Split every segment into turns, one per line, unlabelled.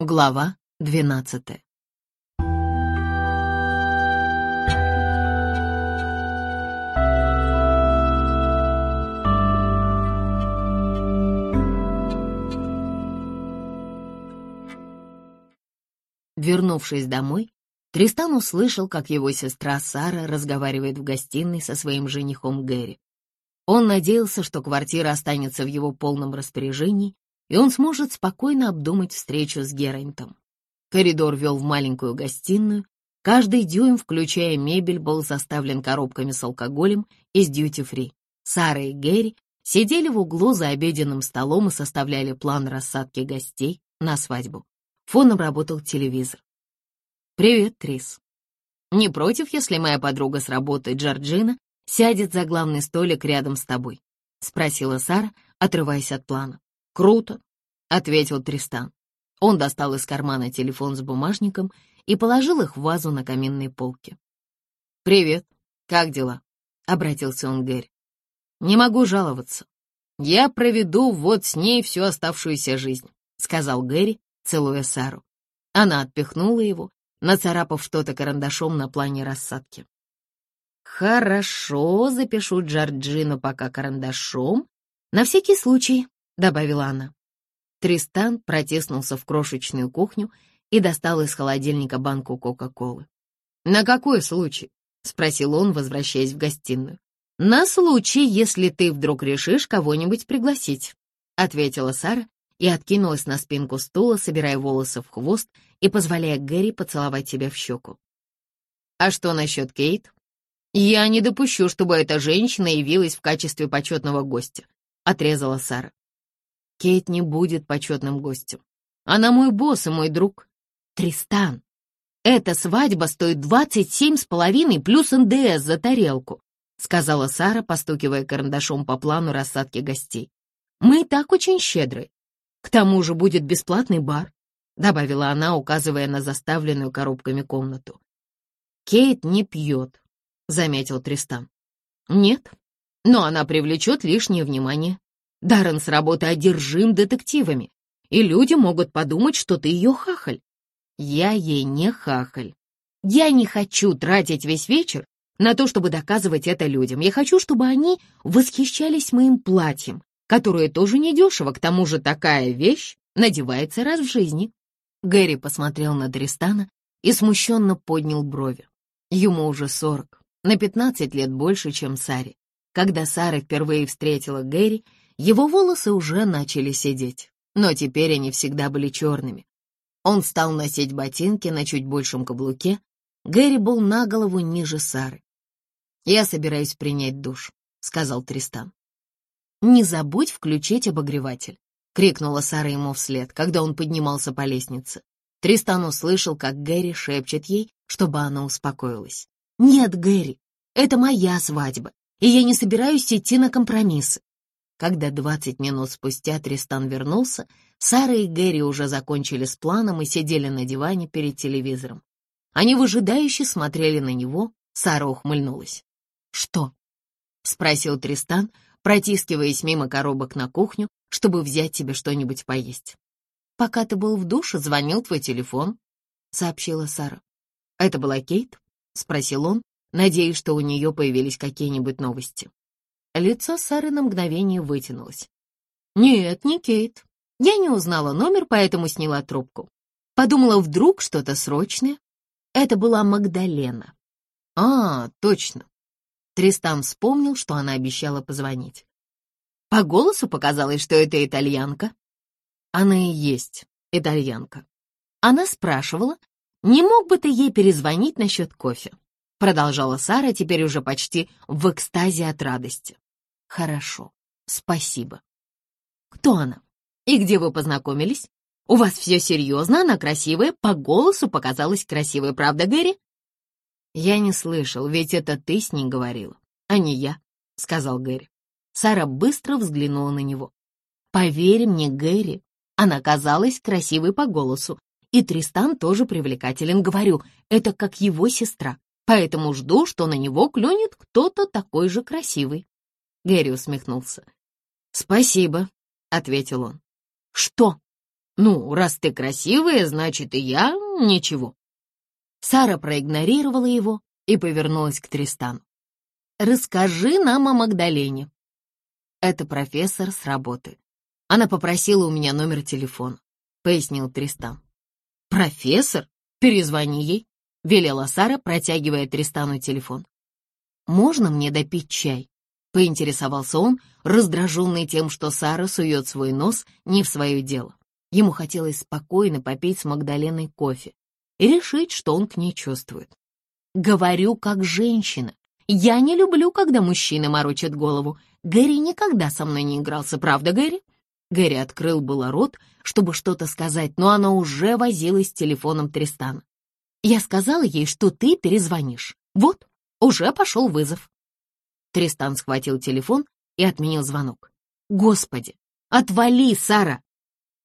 Глава двенадцатая. Вернувшись домой, Тристан услышал, как его сестра Сара разговаривает в гостиной со своим женихом Гэри. Он надеялся, что квартира останется в его полном распоряжении, и он сможет спокойно обдумать встречу с Геррентом. Коридор вел в маленькую гостиную. Каждый дюйм, включая мебель, был заставлен коробками с алкоголем из дьюти-фри. Сара и Гэри сидели в углу за обеденным столом и составляли план рассадки гостей на свадьбу. Фоном работал телевизор. «Привет, Трис. Не против, если моя подруга с работы Джорджина сядет за главный столик рядом с тобой?» — спросила Сара, отрываясь от плана. «Круто», — ответил Тристан. Он достал из кармана телефон с бумажником и положил их в вазу на каминной полке. «Привет, как дела?» — обратился он к Гэри. «Не могу жаловаться. Я проведу вот с ней всю оставшуюся жизнь», — сказал Гэри, целуя Сару. Она отпихнула его, нацарапав что-то карандашом на плане рассадки. «Хорошо, запишу Джорджину пока карандашом. На всякий случай», — добавила она. Тристан протиснулся в крошечную кухню и достал из холодильника банку Кока-Колы. «На какой случай?» — спросил он, возвращаясь в гостиную. «На случай, если ты вдруг решишь кого-нибудь пригласить», — ответила Сара и откинулась на спинку стула, собирая волосы в хвост и позволяя Гэри поцеловать себя в щеку. «А что насчет Кейт?» «Я не допущу, чтобы эта женщина явилась в качестве почетного гостя», — отрезала Сара. Кейт не будет почетным гостем. Она мой босс и мой друг. Тристан, эта свадьба стоит двадцать семь с половиной плюс НДС за тарелку, сказала Сара, постукивая карандашом по плану рассадки гостей. Мы и так очень щедры. К тому же будет бесплатный бар, добавила она, указывая на заставленную коробками комнату. Кейт не пьет, заметил Тристан. Нет, но она привлечет лишнее внимание. Даррен с работы одержим детективами, и люди могут подумать, что ты ее хахаль. Я ей не хахаль. Я не хочу тратить весь вечер на то, чтобы доказывать это людям. Я хочу, чтобы они восхищались моим платьем, которое тоже недешево, к тому же такая вещь надевается раз в жизни. Гэри посмотрел на Дристана и смущенно поднял брови. Ему уже сорок, на пятнадцать лет больше, чем Саре. Когда Сара впервые встретила Гэри, его волосы уже начали сидеть, но теперь они всегда были черными. Он стал носить ботинки на чуть большем каблуке. Гэри был на голову ниже Сары. «Я собираюсь принять душ», — сказал Тристан. «Не забудь включить обогреватель», — крикнула Сара ему вслед, когда он поднимался по лестнице. Тристан услышал, как Гэри шепчет ей, чтобы она успокоилась. «Нет, Гэри, это моя свадьба, и я не собираюсь идти на компромиссы. Когда двадцать минут спустя Тристан вернулся, Сара и Гэри уже закончили с планом и сидели на диване перед телевизором. Они выжидающе смотрели на него, Сара ухмыльнулась. «Что?» — спросил Тристан, протискиваясь мимо коробок на кухню, чтобы взять тебе что-нибудь поесть. «Пока ты был в душе, звонил твой телефон», — сообщила Сара. «Это была Кейт?» — спросил он, надеясь, что у нее появились какие-нибудь новости. Лицо Сары на мгновение вытянулось. «Нет, не Кейт. Я не узнала номер, поэтому сняла трубку. Подумала, вдруг что-то срочное. Это была Магдалена. А, точно. Тристан вспомнил, что она обещала позвонить. По голосу показалось, что это итальянка. Она и есть итальянка. Она спрашивала, не мог бы ты ей перезвонить насчет кофе? Продолжала Сара, теперь уже почти в экстазе от радости. Хорошо, спасибо. Кто она? И где вы познакомились? У вас все серьезно, она красивая, по голосу показалась красивой, правда, Гэри? Я не слышал, ведь это ты с ней говорила, а не я, сказал Гэри. Сара быстро взглянула на него. Поверь мне, Гэри, она казалась красивой по голосу, и Тристан тоже привлекателен, говорю, это как его сестра, поэтому жду, что на него клюнет кто-то такой же красивый. Гэри усмехнулся. «Спасибо», — ответил он. «Что?» «Ну, раз ты красивая, значит, и я ничего». Сара проигнорировала его и повернулась к Тристану. «Расскажи нам о Магдалене». «Это профессор с работы. Она попросила у меня номер телефона», — пояснил Тристан. «Профессор? Перезвони ей», — велела Сара, протягивая Тристану телефон. «Можно мне допить чай?» — поинтересовался он, раздраженный тем, что Сара сует свой нос не в свое дело. Ему хотелось спокойно попить с Магдаленой кофе и решить, что он к ней чувствует. «Говорю как женщина. Я не люблю, когда мужчины морочат голову. Гэри никогда со мной не игрался, правда, Гэри?» Гэри открыл было рот, чтобы что-то сказать, но она уже возилась с телефоном Тристана. «Я сказала ей, что ты перезвонишь. Вот, уже пошел вызов». Тристан схватил телефон и отменил звонок. «Господи, отвали, Сара!»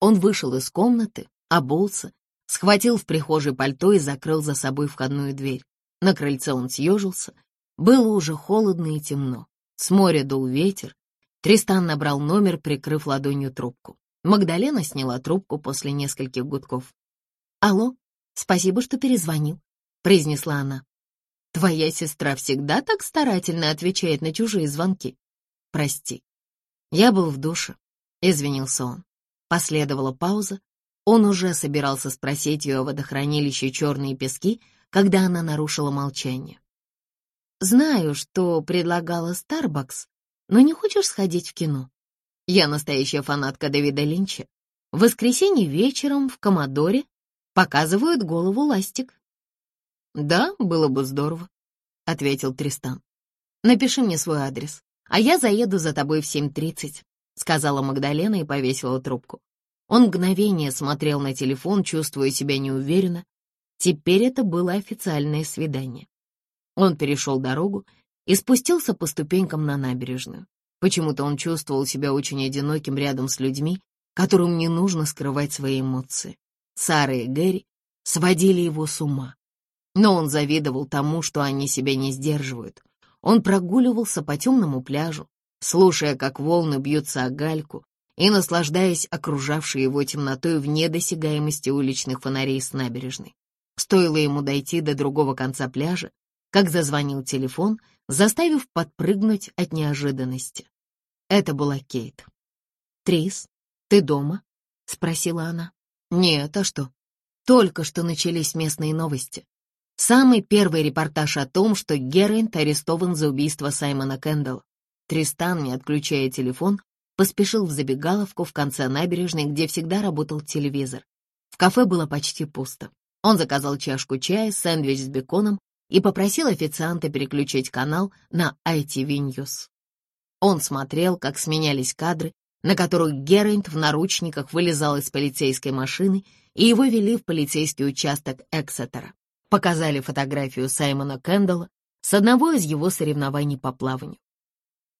Он вышел из комнаты, обулся, схватил в прихожей пальто и закрыл за собой входную дверь. На крыльце он съежился. Было уже холодно и темно. С моря дул ветер. Тристан набрал номер, прикрыв ладонью трубку. Магдалена сняла трубку после нескольких гудков. «Алло, спасибо, что перезвонил», — произнесла она. «Твоя сестра всегда так старательно отвечает на чужие звонки?» «Прости, я был в душе», — извинился он. Последовала пауза. Он уже собирался спросить ее о водохранилище «Черные пески», когда она нарушила молчание. «Знаю, что предлагала Старбакс, но не хочешь сходить в кино? Я настоящая фанатка Дэвида Линча. В воскресенье вечером в Комодоре показывают голову ластик». «Да, было бы здорово», — ответил Тристан. «Напиши мне свой адрес, а я заеду за тобой в 7.30. — сказала Магдалена и повесила трубку. Он мгновение смотрел на телефон, чувствуя себя неуверенно. Теперь это было официальное свидание. Он перешел дорогу и спустился по ступенькам на набережную. Почему-то он чувствовал себя очень одиноким рядом с людьми, которым не нужно скрывать свои эмоции. Сара и Гэри сводили его с ума. Но он завидовал тому, что они себя не сдерживают. Он прогуливался по темному пляжу, слушая, как волны бьются о гальку и наслаждаясь окружавшей его темнотой вне досягаемости уличных фонарей с набережной. Стоило ему дойти до другого конца пляжа, как зазвонил телефон, заставив подпрыгнуть от неожиданности. Это была Кейт. «Трис, ты дома?» — спросила она. «Нет, а что?» Только что начались местные новости. Самый первый репортаж о том, что Геррент арестован за убийство Саймона Кэндалла. Тристан, не отключая телефон, поспешил в забегаловку в конце набережной, где всегда работал телевизор. В кафе было почти пусто. Он заказал чашку чая, сэндвич с беконом и попросил официанта переключить канал на ITV News. Он смотрел, как сменялись кадры, на которых Геррент в наручниках вылезал из полицейской машины, и его вели в полицейский участок Эксетера. Показали фотографию Саймона Кэндалла с одного из его соревнований по плаванию.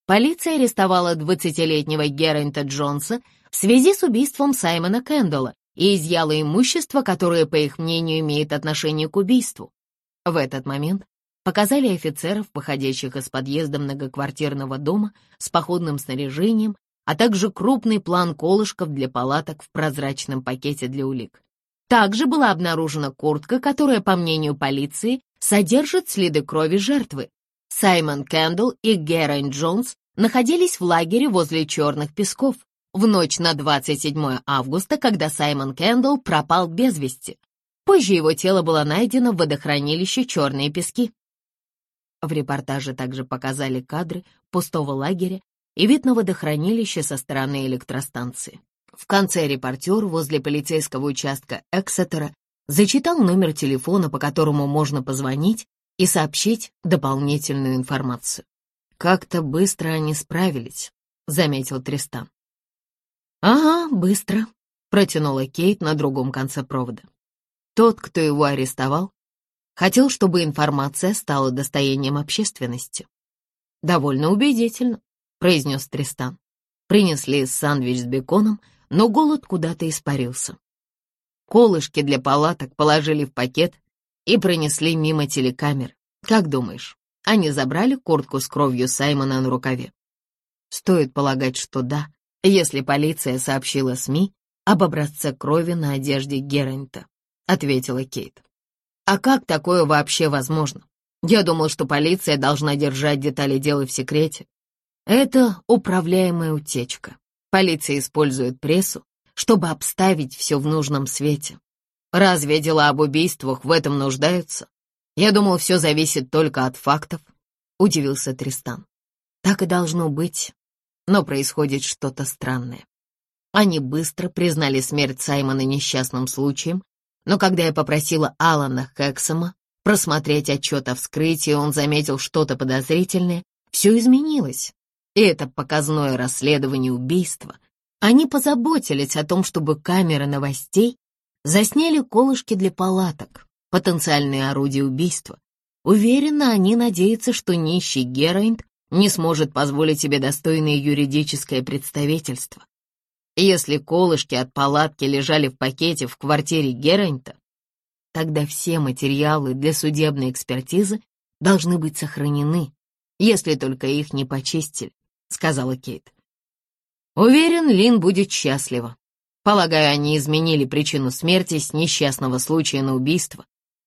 Полиция арестовала 20-летнего Геррента Джонса в связи с убийством Саймона Кэндалла и изъяла имущество, которое, по их мнению, имеет отношение к убийству. В этот момент показали офицеров, выходящих из подъезда многоквартирного дома с походным снаряжением, а также крупный план колышков для палаток в прозрачном пакете для улик. Также была обнаружена куртка, которая, по мнению полиции, содержит следы крови жертвы, Саймон Кэндл и Герайн Джонс находились в лагере возле Черных песков в ночь на 27 августа, когда Саймон Кэндл пропал без вести. Позже его тело было найдено в водохранилище Черные пески. В репортаже также показали кадры пустого лагеря и вид на водохранилище со стороны электростанции. В конце репортер возле полицейского участка Эксетера зачитал номер телефона, по которому можно позвонить и сообщить дополнительную информацию. «Как-то быстро они справились», — заметил Тристан. «Ага, быстро», — протянула Кейт на другом конце провода. Тот, кто его арестовал, хотел, чтобы информация стала достоянием общественности. «Довольно убедительно», — произнес Тристан. Принесли сандвич с беконом, но голод куда-то испарился. Колышки для палаток положили в пакет и пронесли мимо телекамер. Как думаешь, они забрали куртку с кровью Саймона на рукаве? Стоит полагать, что да, если полиция сообщила СМИ, об образце крови на одежде Геррента», — ответила Кейт. «А как такое вообще возможно? Я думал, что полиция должна держать детали дела в секрете. Это управляемая утечка. Полиция использует прессу, чтобы обставить все в нужном свете. Разве дела об убийствах в этом нуждаются? Я думал, все зависит только от фактов, — удивился Тристан. Так и должно быть, но происходит что-то странное. Они быстро признали смерть Саймона несчастным случаем, но когда я попросила Алана Хэксома просмотреть отчет о вскрытии, он заметил что-то подозрительное, все изменилось. Это показное расследование убийства. Они позаботились о том, чтобы камеры новостей засняли колышки для палаток, потенциальные орудия убийства. Уверенно они надеются, что нищий Герайнд не сможет позволить себе достойное юридическое представительство. Если колышки от палатки лежали в пакете в квартире Герайнта, тогда все материалы для судебной экспертизы должны быть сохранены, если только их не почистили, сказала Кейт. Уверен, Лин будет счастлива. Полагаю, они изменили причину смерти с несчастного случая на убийство.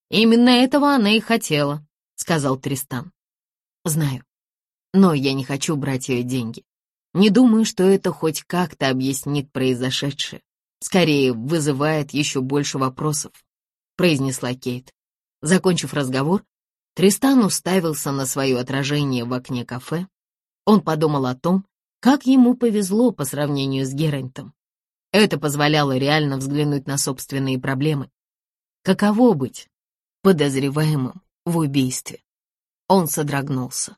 Именно этого она и хотела, сказал Тристан. Знаю, но я не хочу брать ее деньги. Не думаю, что это хоть как-то объяснит произошедшее. Скорее, вызывает еще больше вопросов, произнесла Кейт. Закончив разговор, Тристан уставился на свое отражение в окне кафе. Он подумал о том, как ему повезло по сравнению с Герентом. Это позволяло реально взглянуть на собственные проблемы. Каково быть подозреваемым в убийстве? Он содрогнулся.